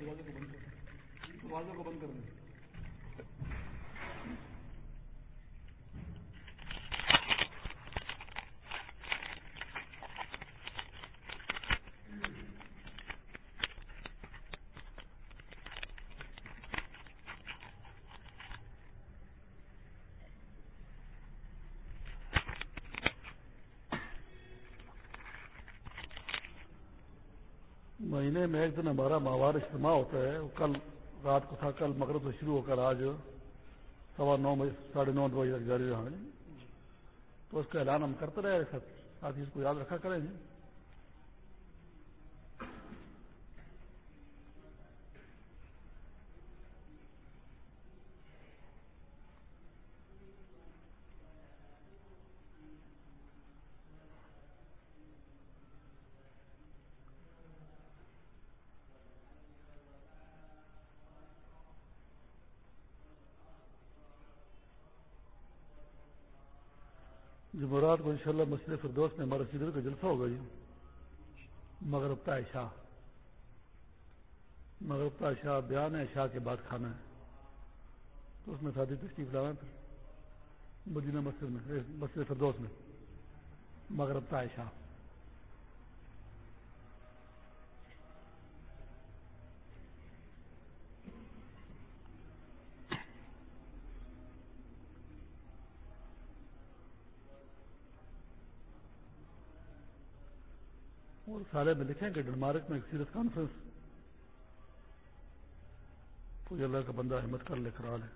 دروازے کو بند کر دروازے کو بند کر دیں۔ مہینے میں ایک دن ہمارا ماہوار اجتماع ہوتا ہے۔ وہ کل رات کو تھا، کل مغرب سے شروع ہو کر آج سوا نو بجے، ساڑھے نو بجے تک جاری رہا تو اس کا اعلان ہم کرتے رہے ساتھ اس کو یاد رکھا کریں۔ گے رات کو انشاءاللہ مسجد فردوس میں ہمارا سیدر کا جلسہ ہوگا جی۔ مغرب کا عشاء۔ مغرب کا عشاء بیان ہے، عشاء کے بعد کھانا ہے۔ تو اس میں شادی تشریف لانا پھر۔ مدینہ مسجد میں، مسجد فردوس میں۔ مغرب کا عشاء۔ سارے میں لکھیں کہ ڈنمارک میں ایک سیریس کانفرنس کوئی اللہ کا بندہ ہمت کر لے کرا لے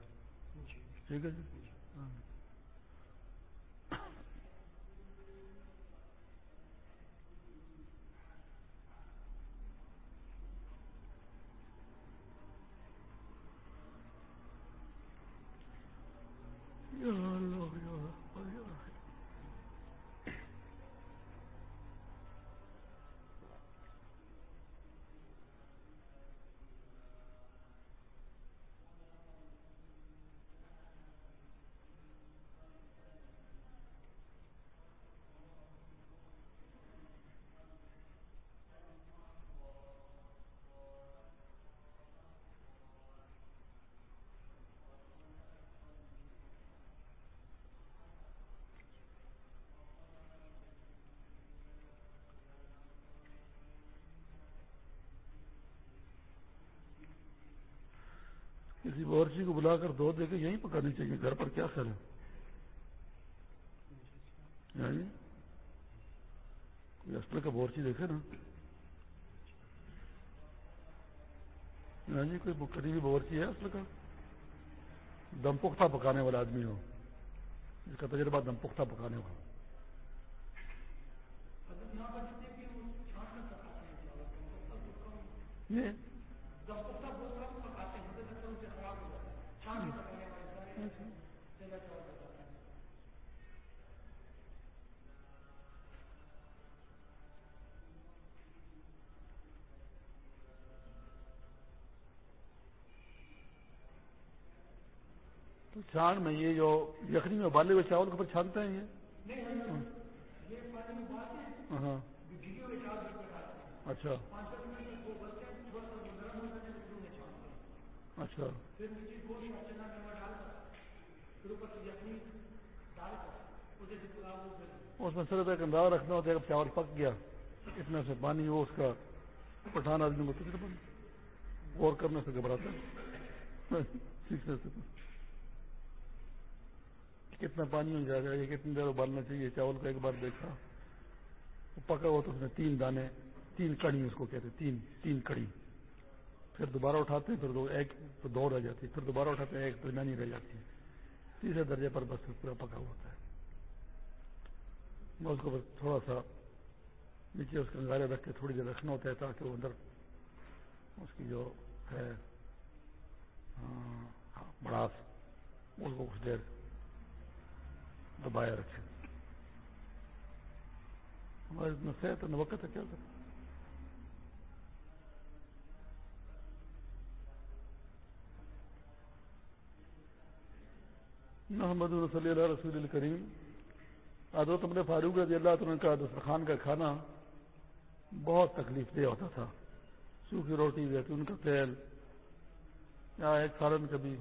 ٹھیک ہے جی ہاں۔ کسی بورچی کو بلا کر دو دے کے یہیں پکانی چاہیے، گھر پر کیا خیال ہے؟ یعنی کوئی اسٹل کا بورچی دیکھے نا؟ یعنی کوئی قریبی بورچی ہے اسٹل کا؟ دم پختہ پکانے والا آدمی ہو۔ جس کا تجربہ دم پختہ پکانے والا یہ تو چھان میں یہ جو یخنی میں ابالے ہوئے چاول کے اوپر چھانتے ہیں یہ؟ ہاں۔ اچھا۔ اچھا۔ اس میں صرف ایک اندازہ رکھنا ہوتا ہے کہ چاول پک گیا۔ اتنا سے پانی ہو اس کا پٹھان آدمی کو کتنے غور کرنے سے گھبراتا ہے۔ سیکھنے سے۔ کتنا پانی ہو جائے گا یہ کتنی دیر ابالنا چاہیے؟ چاول کا ایک بار دیکھا۔ پکا ہوا تو اس میں تین دانے، تین کڑی اس کو کہتے ہیں، تین تین کڑی پھر دوبارہ اٹھاتے ہیں، پھر دو، ایک تو دو رہ جاتی ہے، پھر دوبارہ اٹھاتے ہیں، ایک درمیانی رہ جاتی ہے۔ تیسرے درجے پر بس پورا پکا ہوا ہوتا ہے۔ اس کو بس تھوڑا سا نیچے اس کا انگارے رکھ کے تھوڑی دیر رکھنا ہوتا ہے تاکہ وہ اندر اس کی جو ہے ہاں، ہاں، بڑاس اس کو کچھ دیر دبایا رکھے۔ ہمارے صحت وقت ہے کیا؟ کریں محمد صلی اللہ رسول الکریم حضرت نے فاروق رضی اللہ تعالیٰ کا دسترخوان کا کھانا بہت تکلیف دہ ہوتا تھا۔ سوکھی روٹی زیتون کا تیل، یا ایک سالن کبھی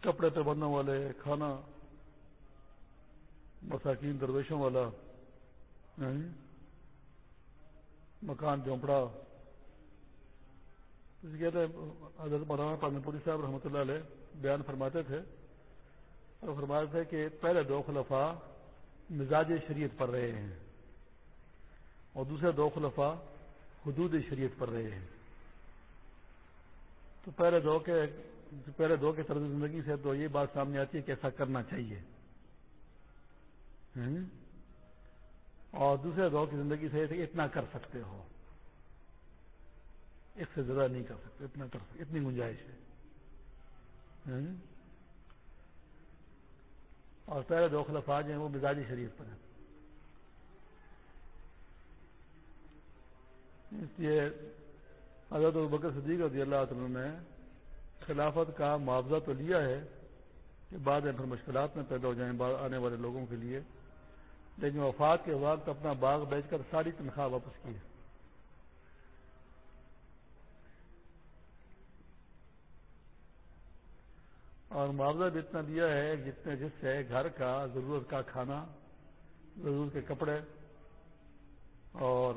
کپڑے پہ بننے والے، کھانا مساکین درویشوں والا مکان جھونپڑا۔ کہتے حضرت مولانا پانی پوری صاحب رحمۃ اللہ علیہ بیان فرماتے تھے، اور فرماتے تھے کہ پہلے دو خلفاء مزاج شریعت پر رہے ہیں، اور دوسرے دو خلفاء حدود شریعت پر رہے ہیں۔ تو پہلے دو کے، پہلے دو کے طرز زندگی سے تو یہ بات سامنے آتی ہے کہ ایسا کرنا چاہیے۔ اور دوسرے دور کی زندگی سے اتنا کر سکتے ہو۔ اس سے زیادہ نہیں کر سکتے، اتنا کر سکتے، اتنی گنجائش ہے۔ اور پہلے دو خلفاج ہیں، وہ مزاجی شریف پر ہیں۔ اس لیے حضرت البکر صدیق رضی اللہ عنہ نے خلافت کا معاوضہ تو لیا ہے کہ بعد میں پھر مشکلات میں پیدا ہو جائیں آنے والے لوگوں کے لیے۔ لیکن وفات کے وقت اپنا باغ بیچ کر ساری تنخواہ واپس کی۔ اور معاوضہ بھی اتنا دیا ہے جتنے جس سے گھر کا ضرورت کا کھانا، ضرورت کے کپڑے اور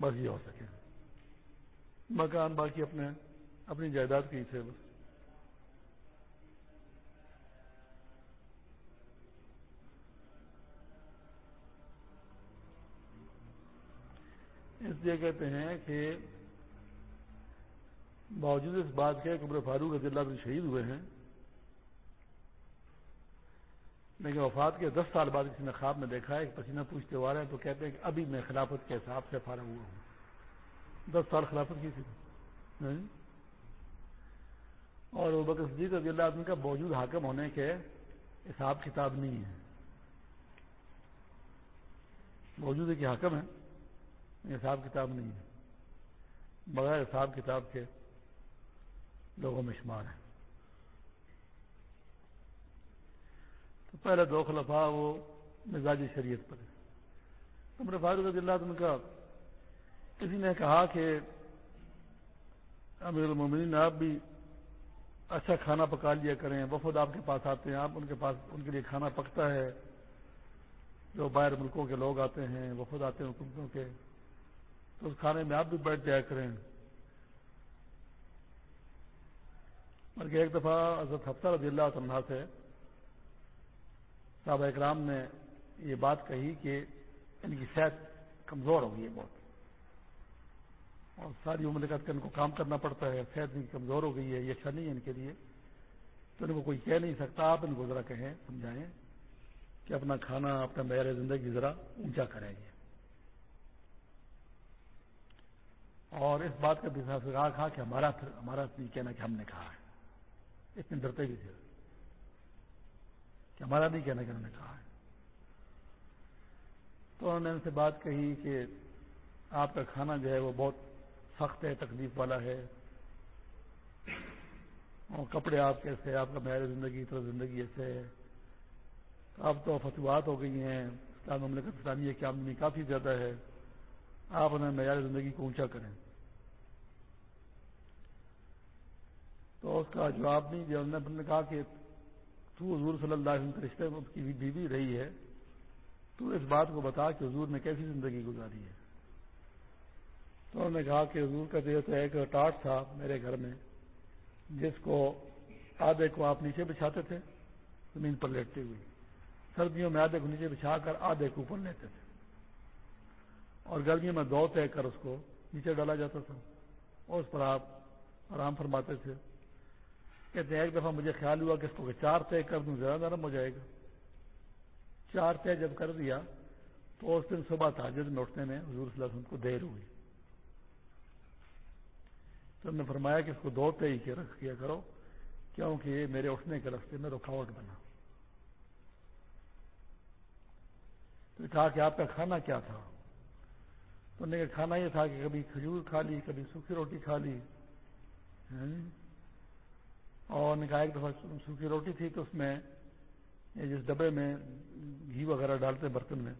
بس یہ ہو سکے۔ مکان باقی اپنے، اپنی جائیداد کی تھے۔ بس اس لیے کہتے ہیں کہ باوجود اس بات کے عمر فاروق رضی اللہ بھی شہید ہوئے ہیں، لیکن وفات کے دس سال بعد کسی نے خواب میں دیکھا ہے کہ پسینہ پوچھتے ہوئے ہیں تو کہتے ہیں کہ ابھی میں خلافت کے حساب سے فارغ ہوا ہوں۔ دس سال خلافت کی تھی۔ اور وہ بکر صدیق رضی اللہ عنہ کا موجود حاکم ہونے کے حساب کتاب نہیں ہے۔ موجود ہے کہ حاکم ہے حساب کتاب نہیں ہے۔ بغیر حساب کتاب کے لوگوں میں شمار ہے تو پہلے دو خلفاء وہ مزاجی شریعت پر ہے عمر فاروق رضی اللہ عنہ کا کسی نے کہا کہ امیر المومنین آپ بھی اچھا کھانا پکا لیا کریں وفد آپ کے پاس آتے ہیں، آپ ان کے پاس ان کے لیے کھانا پکتا ہے۔ جو باہر ملکوں کے لوگ آتے ہیں وفد آتے ہیں حکومتوں کے۔ تو اس کھانے میں آپ بھی بیٹھ جایا کریں۔ بلکہ ایک دفعہ حضرت ہفتہ رضی اللہ عنہ سے صاحب اکرام نے یہ بات کہی کہ ان کی صحت کمزور ہو گئی ہے بہت اور ساری مملکت کا ان کو کام کرنا پڑتا ہے، صحت ان کی کمزور ہو گئی ہے، یہ اچھا نہیں ہے ان کے لیے۔ تو ان کو کوئی کہہ نہیں سکتا، آپ ان کو ذرا کہیں، سمجھائیں کہ اپنا کھانا اپنا معیار زندگی ذرا اونچا کریں۔ گے اور اس بات کا بھی کہا کہ ہمارا ہمارا نہیں کہنا کہ ہم نے کہا ہے۔ اتنے ڈرتے بھی تھے۔ کہ ہمارا نہیں کہنا کہ ہم نے کہا ہے۔ تو انہوں نے ان سے بات کہی کہ آپ کا کھانا جو ہے وہ بہت سخت ہے، تکلیف والا ہے۔ اور کپڑے آپ کیسے آپ کا معیار زندگی طرح زندگی ایسے ہے۔ اب تو فتوات ہو گئی ہیں۔ اسلام مملکت اسلامی کی آمدنی کافی زیادہ ہے۔ آپ انہیں معیار زندگی کو اونچا کریں۔ تو اس کا جواب نہیں دیا، انہوں نے کہا کہ تو حضور صلی اللہ علیہ وسلم کے رشتے میں اس کی بیوی رہی ہے، تو اس بات کو بتا کہ حضور نے کیسی زندگی گزاری ہے۔ تو انہوں نے کہا کہ حضور کا دیہ تو ایک ٹاٹ تھا میرے گھر میں، جس کو آدھے کو آپ نیچے بچھاتے تھے، زمین پر لیٹتے ہوئے۔ سردیوں میں آدھے کو نیچے بچھا کر آدھے کو اوپر لیتے تھے۔ اور گرمیوں میں دو طے کر اس کو نیچے ڈالا جاتا تھا۔ اور اس پر آپ آرام فرماتے تھے۔ کہتے ہیں ایک دفعہ مجھے خیال ہوا کہ اس کو چار طے کر دوں، زیادہ نرم ہو جائے گا۔ چار طے جب کر دیا تو اس دن صبح تاجر میں اٹھنے میں حضور صلی اللہ علیہ وسلم کو دیر ہوئی۔ تو نے فرمایا کہ اس کو دو طے ہی رکھ کیا کرو، کیونکہ یہ میرے اٹھنے کے رستے میں رکاوٹ بنا۔ تو کہا کہ آپ کا کھانا کیا تھا؟ تو نے کھانا یہ تھا کہ کبھی کھجور کھا لی، کبھی سوکھی روٹی کھا لی۔ اور نے کہا ایک دفعہ سوکھی روٹی تھی تو اس میں جس ڈبے میں گھی وغیرہ ڈالتے برتن میں،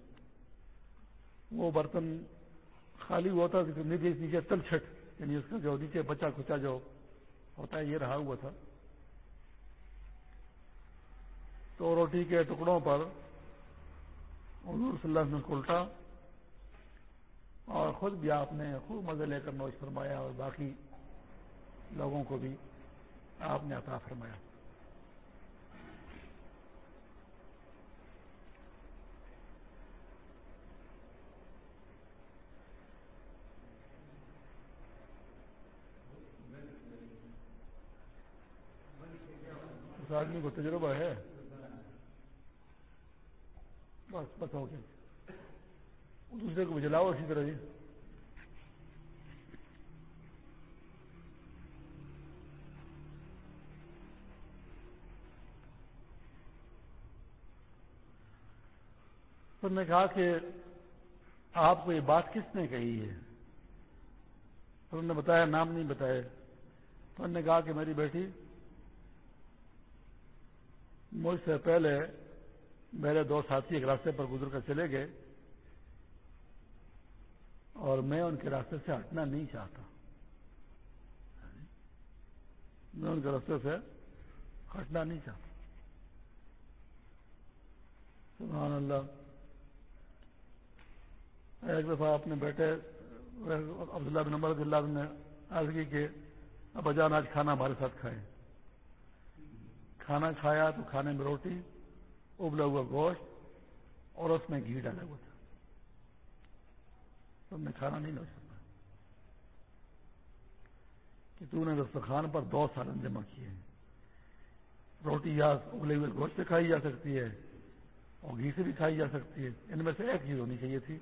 وہ برتن خالی ہوا تھا نیچے نیچے تل چھٹ یعنی اس کا جو نیچے بچا کچا جو ہوتا ہے، یہ رہا ہوا تھا۔ تو روٹی کے ٹکڑوں پر حضور صلی اللہ علیہ وسلم الٹا اور خود بھی آپ نے خوب مزے لے کر نوش فرمایا اور باقی لوگوں کو بھی۔ آپ نے عطا فرمایا۔ اس آدمی کو تجربہ ہے۔ بس بس ہو گیا دوسرے کو جلاؤ اسی طرح جی تو نے کہا کہ آپ کو یہ بات کس نے کہی ہے؟ انہوں نے بتایا، نام نہیں بتایا۔ تو انہوں نے کہا کہ میری بیٹی، مجھ سے پہلے میرے دو ساتھی ایک راستے پر گزر کر چلے گئے اور میں ان کے راستے سے ہٹنا نہیں چاہتا۔ میں ان کے راستے سے ہٹنا نہیں چاہتا۔ سبحان اللہ۔ ایک دفعہ اپنے بیٹے، عبداللہ بن نمبر اللہ نے عرض کی کہ اب اجان آج کھانا ہمارے ساتھ کھائیں۔ کھانا کھایا تو کھانے میں روٹی، ابلا ہوا گوشت اور اس میں گھی ڈالا ہوا تھا۔ تم نے کھانا نہیں لو سکتا کہ تو نے دسترخوان پر دو سالن جمع کیے۔ ہیں روٹی یا ابلے ہوئے گوشت سے کھائی جا سکتی ہے اور گھی سے بھی کھائی جا سکتی ہے۔ ان میں سے ایک چیز ہونی چاہیے تھی۔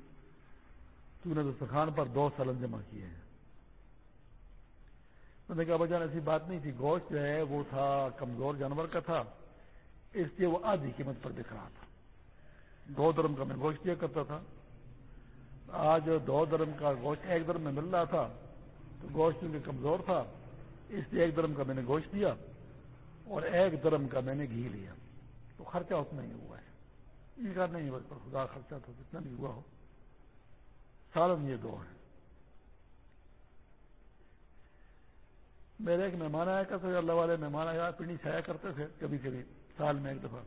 تو نے دسترخوان پر دو سالن جمع کیے ہیں۔ میں نے کہا بجان ایسی بات نہیں تھی۔ گوشت جو ہے، وہ تھا کمزور جانور کا تھا، اس لیے وہ آدھی قیمت پر بک رہا تھا۔ دو درم کا میں گوشت دیا کرتا تھا۔ آج دو درم کا گوشت ایک درم میں مل رہا تھا، تو گوشت کیونکہ کمزور تھا، اس لیے ایک درم کا میں نے گوشت دیا اور ایک درم کا میں نے گھی لیا۔ تو خرچہ اتنا ہی ہوا ہے۔ یہ کا نہیں ہوا خدا خرچہ تو جتنا بھی ہوا ہو۔ سالن یہ دو ہے میرے ایک مہمان آیا کرتے تھے، اللہ والے مہمان آیا، پنڈی چھایا کرتے تھے کبھی کبھی، سال میں ایک دفعہ۔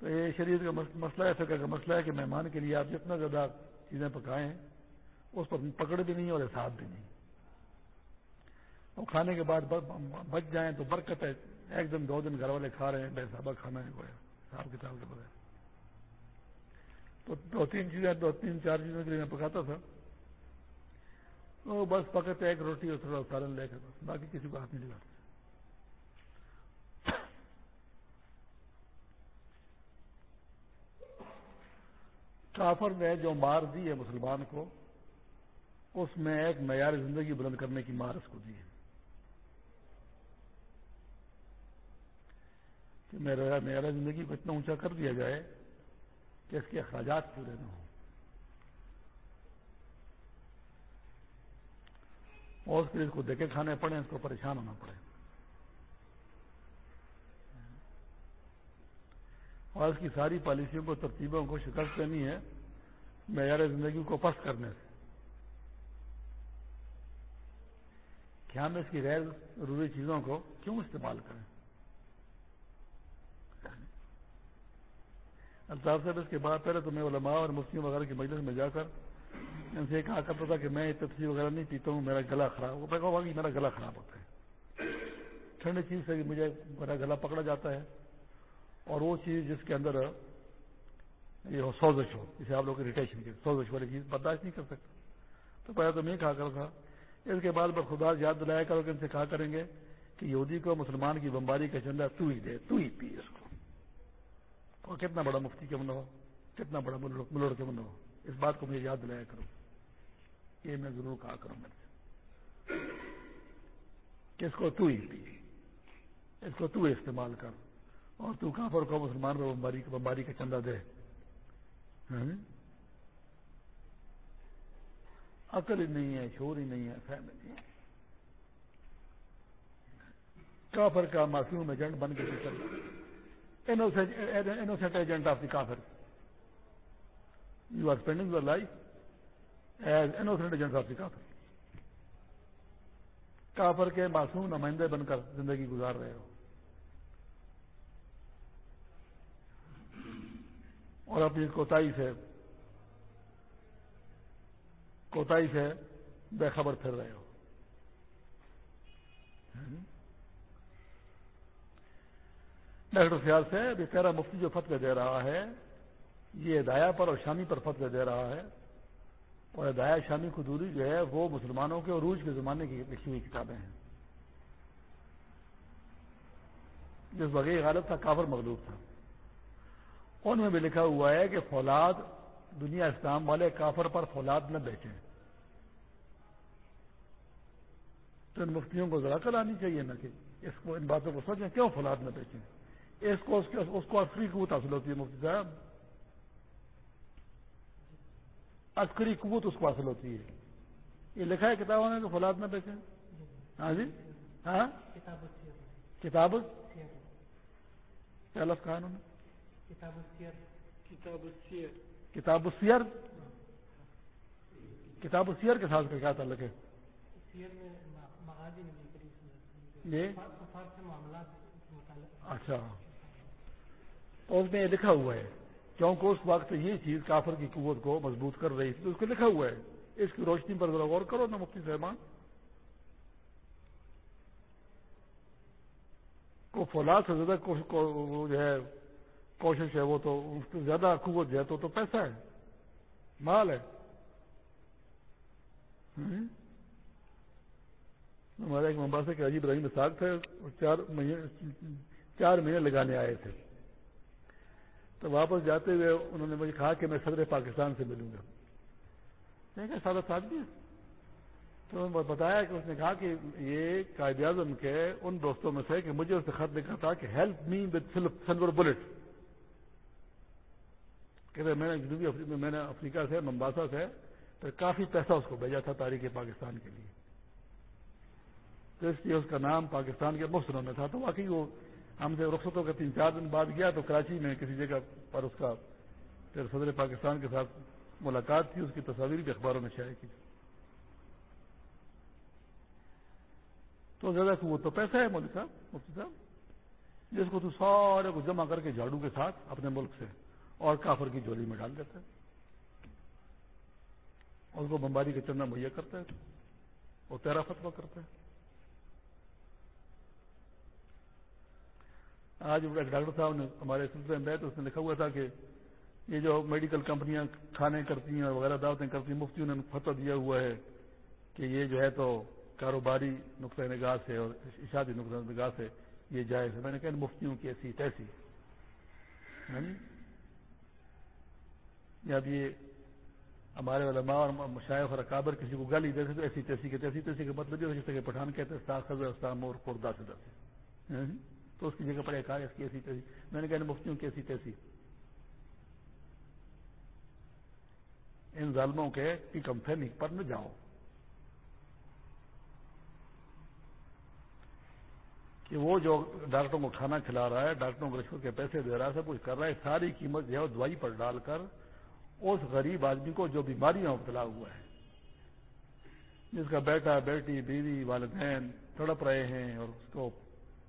تو یہ شریر کا مسئلہ ہے فکر کا مسئلہ ہے کہ مہمان کے لیے آپ جتنا زیادہ چیزیں پکائیں، اس پر پکڑ بھی نہیں اور حساب بھی نہیں۔ اور کھانے کے بعد بچ جائیں تو برکت ہے۔ ایک دن، دو دن گھر والے کھا رہے ہیں، بے صابہ کھانا ہے کوئی حساب کتاب کے بغیر۔ تو دو تین چیزیں، دو تین چار چیزوں کے لیے میں پکاتا تھا۔ وہ بس پکڑتے ایک روٹی اور تھوڑا سالن لے کر باقی کسی کو ہاتھ نہیں لگاتے کافر نے جو مار دی ہے مسلمان کو، اس میں ایک معیار زندگی بلند کرنے کی مار اس کو دی ہے۔ کہ میرا معیار زندگی کو اتنا اونچا کر دیا جائے کہ اس کے اخراجات پورے نہ ہوں۔ اور اس کے اس کو دیکھے کھانے پڑے اس کو پریشان ہونا پڑے۔ اور اس کی ساری پالیسیوں کو، ترتیبوں کو شکست دینی ہے معیار زندگی کو پست کرنے سے۔ کیا ہم اس کی غیر ضروری چیزوں کو کیوں استعمال کریں؟ الطاف صاحب، اس کے بعد پہلے تو میں علماء اور مسلم وغیرہ کی مجلس میں جا کر ان سے کہا کرتا تھا کہ میں تفصیل وغیرہ نہیں پیتا ہوں، میرا گلا خراب ہو کہا کہ میرا گلا خراب ہوتا ہے۔ ٹھنڈی چیز سے مجھے میرا گلا پکڑا جاتا ہے اور وہ چیز جس کے اندر یہ ہو، سوزش ہو، جسے آپ لوگ ریٹیشن کی سوزش والی چیز برداشت نہیں کر سکتا۔ تو پہلے تو میں کہا کر تھا، اس کے بعد خدا یاد دلایا کرو کہ ان سے کہا کریں گے کہ یہودی کو مسلمان کی بمباری کا چندہ تو ہی دے، تو ہی پی اس کو۔ اور کتنا بڑا مفتی کے من ہو، کتنا بڑا ملوڑ کے من ہو، اس بات کو مجھے یاد دلایا کرو۔ یہ میں ضرور کہا کروں میرے سے کہ اس کو تو ہی پی۔ اس کو تو استعمال کر۔ اور تو کافر کو مسلمان میں بمباری بمباری کا چندہ دے۔ ہاں؟ عقل ہی نہیں ہے شور ہی نہیں ہے، فہم نہیں ہے۔ کافر کا معصوم ایجنٹ بن کے چل انوسینٹ ایجنٹ آف دی کافر you are spending your life as innocent agent of the کافر کافر کے معصوم نمائندے بن کر زندگی گزار رہے ہو۔ اور اپنی کوتاہی سے کوتاہی سے بے خبر پھر رہے ہو۔ ڈاکٹر سیال سے ابھی تیرا مفتی جو فتوی دے رہا ہے، یہ ہدایہ پر اور شامی پر فتوی دے رہا ہے۔ اور ہدایہ شامی خدوری جو ہے، وہ مسلمانوں کے عروج کے زمانے کی لکھی ہوئی کتابیں ہیں۔ جس بغیر غالب تھا، کافر مغلوب تھا۔ ان میں بھی لکھا ہوا ہے کہ فولاد، دنیا اسلام والے کافر پر فولاد نہ بیچیں تو ان مفتیوں کو ذرا کر آنی چاہیے نا کہ اس کو ان باتوں کو سوچیں کیوں فولاد نہ بیچیں اس کو اس کو عسکری قوت حاصل ہوتی ہے مفتی صاحب۔ عسکری قوت اس کو حاصل ہوتی ہے۔ یہ لکھا ہے کتابوں نے کہ فولاد نہ بیچیں ہاں جی؟ ہاں؟ کتاب کیا لفظ کہا انہوں نے؟ کتاب السیر۔ کتاب السیر؟ کے ساتھ کیا تعلق ہے؟ جی اچھا۔ تو اس میں یہ لکھا ہوا ہے، کیونکہ اس وقت یہ چیز کافر کی قوت کو مضبوط کر رہی تھی، تو اس کو لکھا ہوا ہے۔ اس کی روشنی پر ذرا غور کرو نا مفتی صاحبان کو فولاد سے زیادہ جو ہے، کوشش ہے، وہ تو اس سے زیادہ قوت جو ہے تو پیسہ ہے، مال ہے۔ ہمارے ایک ممباسا کے عجیب رحیم ساگ تھے چار مہینے چار مہینے لگانے آئے تھے۔ تو واپس جاتے ہوئے انہوں نے مجھے کہا کہ میں صدر پاکستان سے ملوں گا۔ دیکھا سادہ ساتھ بھی تو بتایا کہ اس نے کہا کہ یہ قائد اعظم کے ان دوستوں میں سے کہ مجھے اس نے خط لکھا تھا کہ help me with silver bullet کہتے میں نے جنوبی افریقہ میں نے افریقہ سے ممباسا سے تو کافی پیسہ اس کو بھیجا تھا تاریخ پاکستان کے لیے۔ تو اس لیے اس کا نام پاکستان کے مفت میں تھا۔ تو واقعی وہ ہم سے رخصتوں کے تین چار دن بعد گیا تو کراچی میں کسی جگہ پر اس کا پھر صدر پاکستان کے ساتھ ملاقات تھی اس کی تصاویر بھی اخباروں میں شائع کی۔ تو زیادہ وہ تو پیسہ ہے مولک صاحب مفتی صاحب، جس کو تو سارے کو جمع کر کے جھاڑو کے ساتھ اپنے ملک سے اور کافر کی جولی میں ڈال دیتا ہے۔ اور اس کو بمباری کا چندہ مہیا کرتا ہے اور تیرا فتوا کرتا ہے۔ آج ایک ڈاکٹر صاحب نے ہمارے سلسلے میں تو اس نے لکھا ہوا تھا کہ یہ جو میڈیکل کمپنیاں کھانے کرتی ہیں اور وغیرہ دعوتیں کرتی ہیں مفتی نے فتوا دیا ہوا ہے کہ یہ جو ہے تو کاروباری نقطۂ نگاہ سے اور اشادی نقطۂ نگاہ سے یہ جائز ہے۔ میں نے کہا مفتیوں کی ایسی تیسی۔ ہاں جی؟ یا اب یہ ہمارے علماء اور مشائق اور اکابر کسی کو گالی دیتے تو ایسی تیسی کے تیسی تیسی کا مطلب یہ جیسے کہ پٹھان کہتے ہیں ساخ اسلام اور خوردہ ہاں سے جی؟ دس تو اس کی جگہ پر ایک اس کی ایسی تیسی میں نے کہا مفتیوں کی ایسی تیسی ان ظالموں کے کمفین پر نہ جاؤ. کہ وہ جو ڈاکٹروں کو کھانا کھلا رہا ہے، ڈاکٹروں کو رشوت کے پیسے دے رہا ہے، سب کچھ کر رہا ہے، ساری قیمت جو ہے دوائی پر ڈال کر اس غریب آدمی کو جو بیماریاں مبتلا ہوا ہے. جس کا بیٹا، بیٹی، بیوی، والدین تڑپ رہے ہیں اور اس کو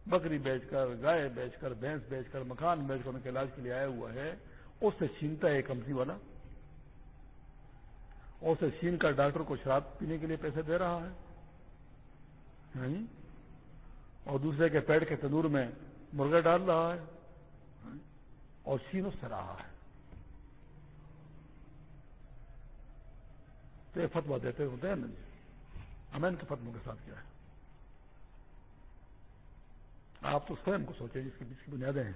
بکری بیچ کر، گائے بیچ کر، بھینس بیچ کر مکان بیچ کر ان کے علاج کے لیے آیا ہوا ہے، اس سے چھینتا ہے کمپنی والا۔ اور اسے چھین کر ڈاکٹر کو شراب پینے کے لیے پیسے دے رہا ہے۔ ہاں جی؟ اور دوسرے کے پیڑ کے تندور میں مرغے ڈال رہا ہے۔ اور چھین اس سے رہا ہے۔ تو یہ فتوا دیتے ہوتے ہیں نا جی۔ ہمیں ان کے فتو کے ساتھ کیا ہے۔ آپ تو سوئم کو سوچیں جس کی جس کی بنیادیں ہیں۔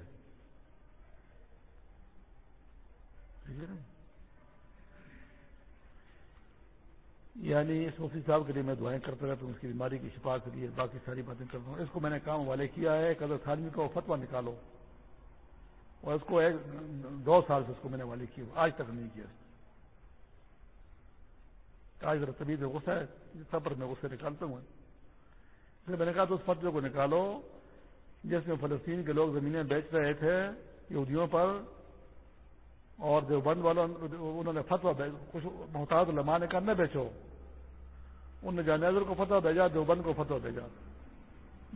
یعنی اس مفتی صاحب کے لیے میں دعائیں کرتا رہتا ہوں، اس کی بیماری کی شفا کے لیے باقی ساری باتیں کرتا ہوں۔ اس کو میں نے کام والے کیا ہے قدر تھانوی کا فتوا نکالو اور اس کو ایک دو سال سے اس کو میں نے والے کیا آج تک نہیں کیا۔ آج ذرا طبیعت غصہ ہے سفر میں غصے نکالتا ہوں۔ اس لیے میں نے کہا تو اس فتوے کو نکالو۔ جس میں فلسطین کے لوگ زمینیں بیچ رہے تھے، یہودیوں پر، اور جو بند والوں انہوں نے فتوا کچھ محتاط علماء نے کہا، نہ بیچو۔ انہوں نے جانیزر کو فتوا بھیجا، دیوبند کو فتوا بھیجا۔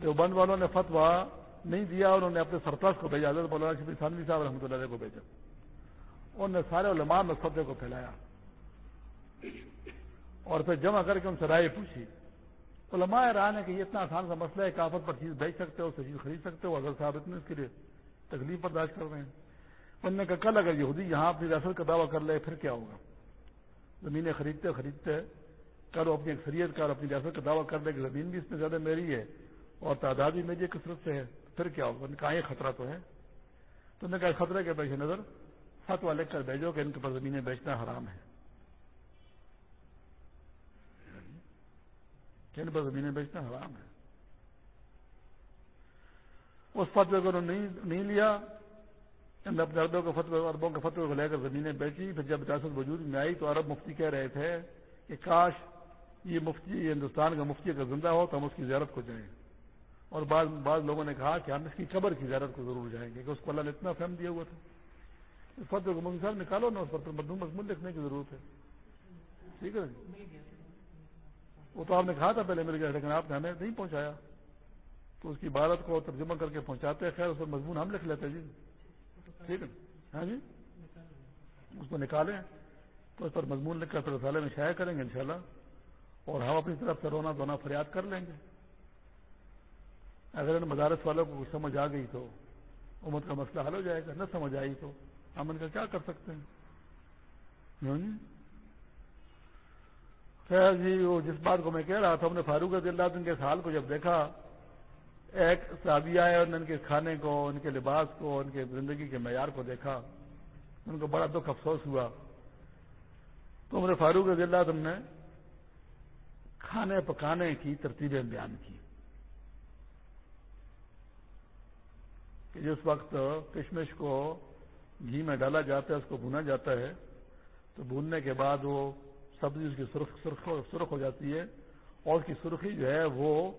دیوبند والوں نے فتوا نہیں دیا، انہوں نے اپنے سرپرست کو بھیجا، حضرت مولانا شبی ثانوی صاحب رحمۃ اللہ علیہ کو بھیجا۔ انہوں نے سارے علماء میں فتوے کو پھیلایا۔ اور پھر جمع کر کے ان سے رائے پوچھی۔ علماء رائے ہے کہ یہ اتنا آسان سا مسئلہ ہے کہ آفت پر چیز بیچ سکتے ہو چیز خرید سکتے ہو حضرت صاحب اتنے اس کے لیے تکلیف برداشت کر رہے ہیں۔ انہوں نے کہا، کل اگر یہودی یہاں اپنی ریاست کا دعویٰ کر لے، پھر کیا ہوگا؟ زمینیں خریدتے خریدتے، کل وہ اپنی اکثریت کا اور اپنی ریاست کا دعویٰ کر لے کہ زمین بھی اس میں زیادہ میری ہے اور تعداد بھی میری کثرت سے ہے، پھر کیا ہوگا؟ کہا، یہ خطرہ تو ہے۔ تو نے کہا خطرے کے پیش نظر فتوا لکھ کر بھیجو کہ ان کے پاس زمینیں بیچنا حرام ہے۔ کہ پر زمینیں بیچنا حرام ہے۔ اس فتوے کو انہوں نے نہیں لیا اپنے اربوں کے فتوے اربوں کے فتوے کو لے کر زمینیں بیچی۔ پھر جب ریاست وجود میں آئی تو عرب مفتی کہہ رہے تھے کہ کاش یہ مفتی یہ ہندوستان کا مفتی اگر زندہ ہو تو ہم اس کی زیارت کو جائیں۔ اور بعض بعض لوگوں نے کہا کہ ہم اس کی قبر کی زیارت کو ضرور جائیں گے، کہ اس کو اللہ نے اتنا فہم دیا ہوا تھا۔ اس فتح کو صاحب نکالو نا، اس پر مدھوم مضمون لکھنے کی ضرورت ہے۔ ٹھیک ہے۔ وہ تو آپ نے کہا تھا پہلے مل گیا لیکن آپ نے ہمیں نہیں پہنچایا۔ تو اس کی عبارت کو ترجمہ کر کے پہنچاتے ہیں۔ خیر، اس پر مضمون ہم لکھ لیتے جی۔ ٹھیک ہے۔ ہاں جی۔ اس کو نکالیں۔ تو اس پر مضمون لکھ کر رسالے میں شائع کریں گے انشاءاللہ۔ اور ہم اپنی طرف سے رونا دھونا فریاد کر لیں گے۔ اگر ان مدارس والوں کو سمجھ آ گئی تو امت کا مسئلہ حل ہو جائے گا۔ نہ سمجھ آئی تو ہم ان کا کیا کر سکتے ہیں؟ ہاں جی؟ خیر جی وہ جس بات کو میں کہہ رہا تھا ہم نے فاروق رضی اللہ کے حال کو جب دیکھا، ایک شادی آئے اور ان کے کھانے کو، ان کے لباس کو، ان کے زندگی کے معیار کو دیکھا، ان کو بڑا دکھ افسوس ہوا۔ تو ہم نے فاروق رضی اللہ تم نے کھانے پکانے کی ترتیبیں بیان کی۔ کہ جس وقت کشمش کو گھی میں ڈالا جاتا ہے، اس کو بھونا جاتا ہے، تو بھوننے کے بعد وہ سبزی اس کی سرخ سرخ سرخ ہو جاتی ہے اور اس کی سرخی جو ہے وہ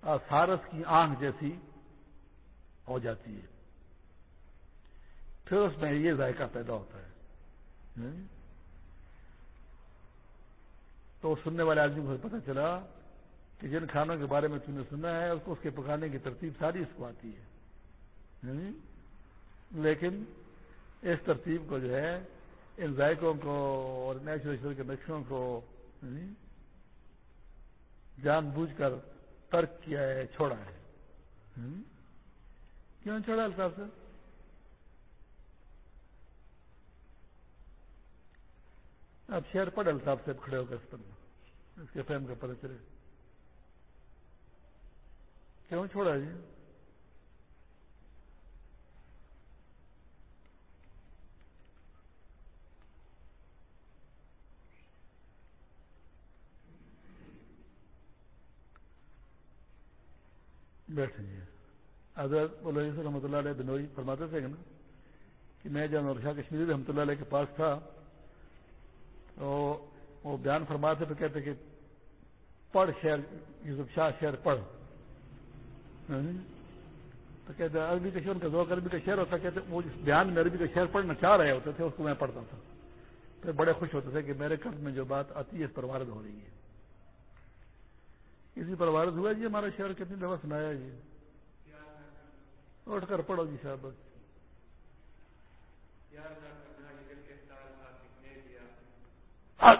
سارس کی آنکھ جیسی ہو جاتی ہے۔ پھر اس میں یہ ذائقہ پیدا ہوتا ہے۔ تو سننے والے آدمی کو پتہ چلا کہ جن کھانوں کے بارے میں تم نے سنا ہے، اس کو اس کے پکانے کی ترتیب ساری اس کو آتی ہے۔ لیکن اس ترتیب کو جو ہے ان ذائقوں کو اور نیچرل کے نقشوں کو یعنی جان بوجھ کر ترک کیا ہے، چھوڑا ہے۔ کیوں چھوڑا الطاف سے آپ شہر پڑھ الطاف سے کھڑے ہو کر اس پر، اس کے فہم کا پتہ چلے۔ کیوں چھوڑا جی؟ بیٹھے جی حضرت رحمۃ اللہ علیہ بنوئی فرماتے تھے نا، کہ میں جب نور شاہ کشمیری رحمۃ اللہ علیہ کے پاس تھا، تو وہ بیان فرماتے پہ کہتے کہ پڑھ شہر یوسف شاہ شہر پڑھ۔ تو کہتے عربی کا شہر کا ذوق عربی کا شہر ہوتا کہتے، وہ جس بیان میں عربی کا شہر پڑھنا چاہ رہے ہوتے تھے، اس کو میں پڑھتا تھا۔ پھر بڑے خوش ہوتے تھے کہ میرے قرض میں جو بات آتی ہے، اس پر وارد ہو رہی ہے۔ کسی پر وارد ہوا جی ہمارا شہر کتنی دفعہ سنایا جی اٹھ کر پڑھو جی صاحب۔ ہاں۔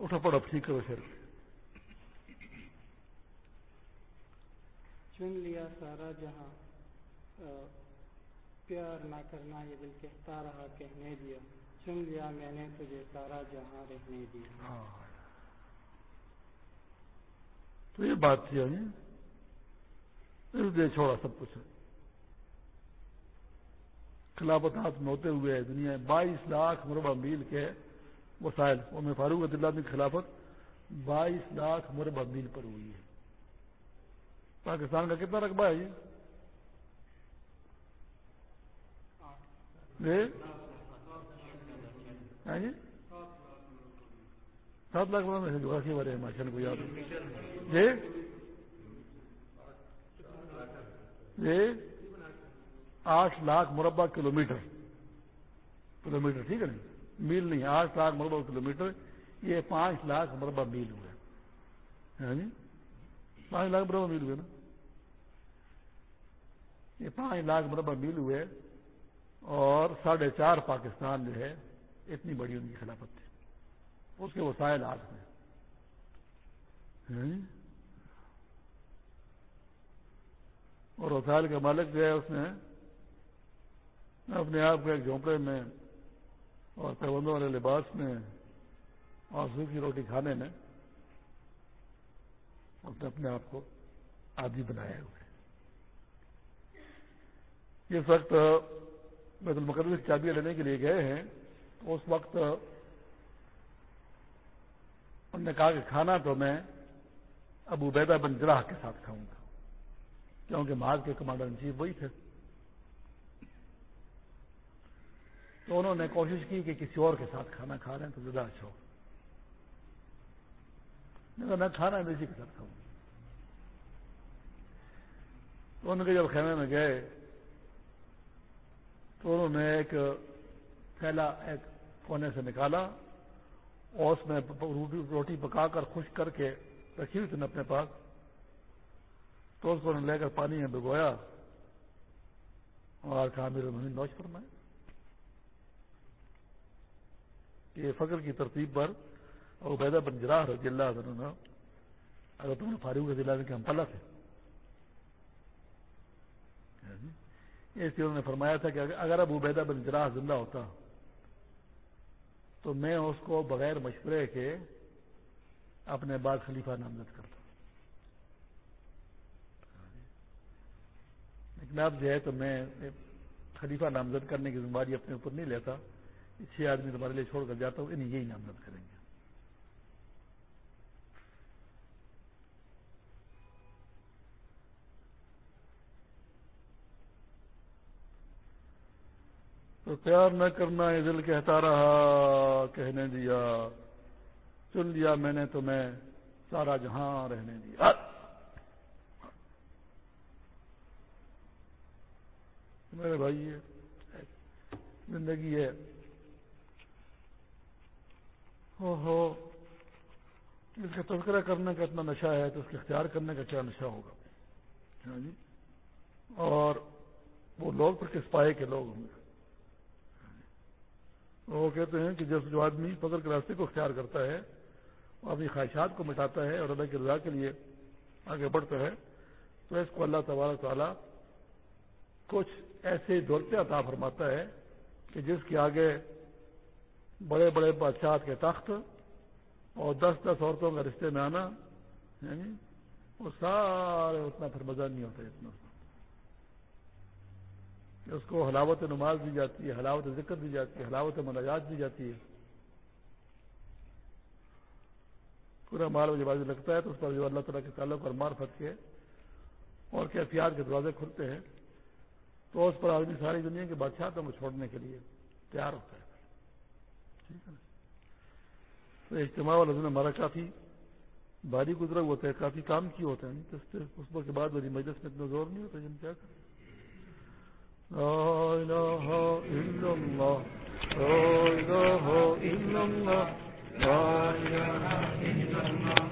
اٹھو پڑھو، ٹھیک کرو شہر چن لیا سارا جہاں پیار نہ کرنا، یہ دل کہتا رہا، کہنے دیا، چن لیا میں نے تجھے سارا جہاں رہنے دیا۔ ہاں۔ تو یہ بات تھی یعنی۔ اس دے چھوڑا سب کچھ۔ خلافت ہاتھ میں ہوتے ہوئے دنیا میں بائیس لاکھ مربع میل کے وسائل میں فاروق عدل کی خلافت بائیس لاکھ مربع میل پر ہوئی ہے۔ پاکستان کا کتنا رقبہ ہے جی جی؟ ہاں جی سات لاکھ مربع میں جغرافی والے ماشاء کو یاد جی جی آٹھ لاکھ مربع کلو میٹر کلو میٹر ٹھیک ہے نا میل نہیں آٹھ لاکھ مربع کلو میٹر یہ پانچ لاکھ مربع میل ہوئے جی؟ پانچ لاکھ مربع میل ہوئے نا یہ پانچ لاکھ مربع میل ہوئے اور ساڑھے چار پاکستان جو ہے، اتنی بڑی ان کی خلافت تھی۔ اس کے وسائل آج میں اور وسائل کا مالک جو ہے، اس نے اپنے آپ کو ایک جھونپڑے میں اور پیبندوں والے لباس میں اور سوکھی روٹی کھانے میں اس نے اپنے آپ کو عادی بنایا ہوئے اس وقت بیت المقدس چابیاں لینے کے لیے گئے ہیں تو اس وقت انہوں نے کہا کہ کھانا تو میں ابو بیدا بن جراح کے ساتھ کھاؤں گا، کیونکہ مہاج کے کمانڈر ان چیف وہی تھے۔ تو انہوں نے کوشش کی کہ کسی اور کے ساتھ کھانا کھا رہے ہیں تو زیادہ اچھا ہو۔ میں کھانا ہے اسی کے ساتھ کھاؤں۔ تو ان کے جب خیمے میں گئے تو انہوں نے ایک تھیلا ایک کونے سے نکالا اور اس میں روٹی پکا کر خشک کر کے رکھی ہوئی تھی اپنے پاس۔ تو اس کو لے کر پانی میں بگویا اور کہا، میرے مہین نوش فرمائے یہ فخر کی ترتیب پر اور عبیدہ بن جراح رضی اللہ عنہ اگر تم نے فاروق رضی اللہ کے ہم پلک ہے اس لیے انہوں نے فرمایا تھا کہ اگر اب عبیدہ بن جراح زندہ ہوتا تو میں اس کو بغیر مشورے کے اپنے بعد خلیفہ نامزد کرتا۔ لیکن اب جو ہے تو میں خلیفہ نامزد کرنے کی ذمہ داری اپنے اوپر نہیں لیتا چھ آدمی تمہارے لیے چھوڑ کر جاتا ہوں، انہیں یہی نامزد کریں گے۔ تو پیار نہ کرنا یہ دل کہتا رہا، کہنے دیا، چن لیا میں نے تمہیں سارا جہاں رہنے دیا۔ میرے بھائی، یہ زندگی ہے۔ ہو ہو اس کا تذکرہ کرنے کا اتنا نشہ ہے تو اس کے اختیار کرنے کا کیا نشہ ہوگا؟ ہاں جی۔ اور وہ لوگ پھر کس پائے کے لوگ ہوں گے؟ وہ کہتے ہیں کہ جس جو آدمی فضل کے راستے کو اختیار کرتا ہے، وہ اپنی خواہشات کو مٹاتا ہے اور اللہ کی رضا کے لیے آگے بڑھتا ہے، تو اس کو اللہ تبارک تعالیٰ کچھ ایسے دولتے عطا فرماتا ہے کہ جس کے آگے بڑے بڑے بادشاہ کے تخت اور دس دس عورتوں کا رشتے میں آنا یعنی وہ سارے اتنا پھر مزہ نہیں ہوتا اتنا۔ کہ اس کو حلاوت نماز دی جاتی ہے، حلاوت ذکر دی جاتی ہے، حلاوت مناجات دی جاتی ہے۔ پورا مال جب بازی لگتا ہے تو اس پر جو اللہ تعالیٰ کے تعلق اور مار پھٹ کے اور کیفیات کے دروازے کھلتے ہیں، تو اس پر آدمی ساری دنیا کے بادشاہ کو چھوڑنے کے لیے تیار ہوتا ہے۔ ٹھیک ہے تو اجتماع والا دن ہمارا کافی بھاری گزرا ہوتا ہے، کافی کام کی ہوتا ہے اس کے بعد میری مجلس میں اتنا زور نہیں ہوتا جن کیا کریں۔ لا إله إلا الله. لا إله إلا الله. لا إله إلا الله.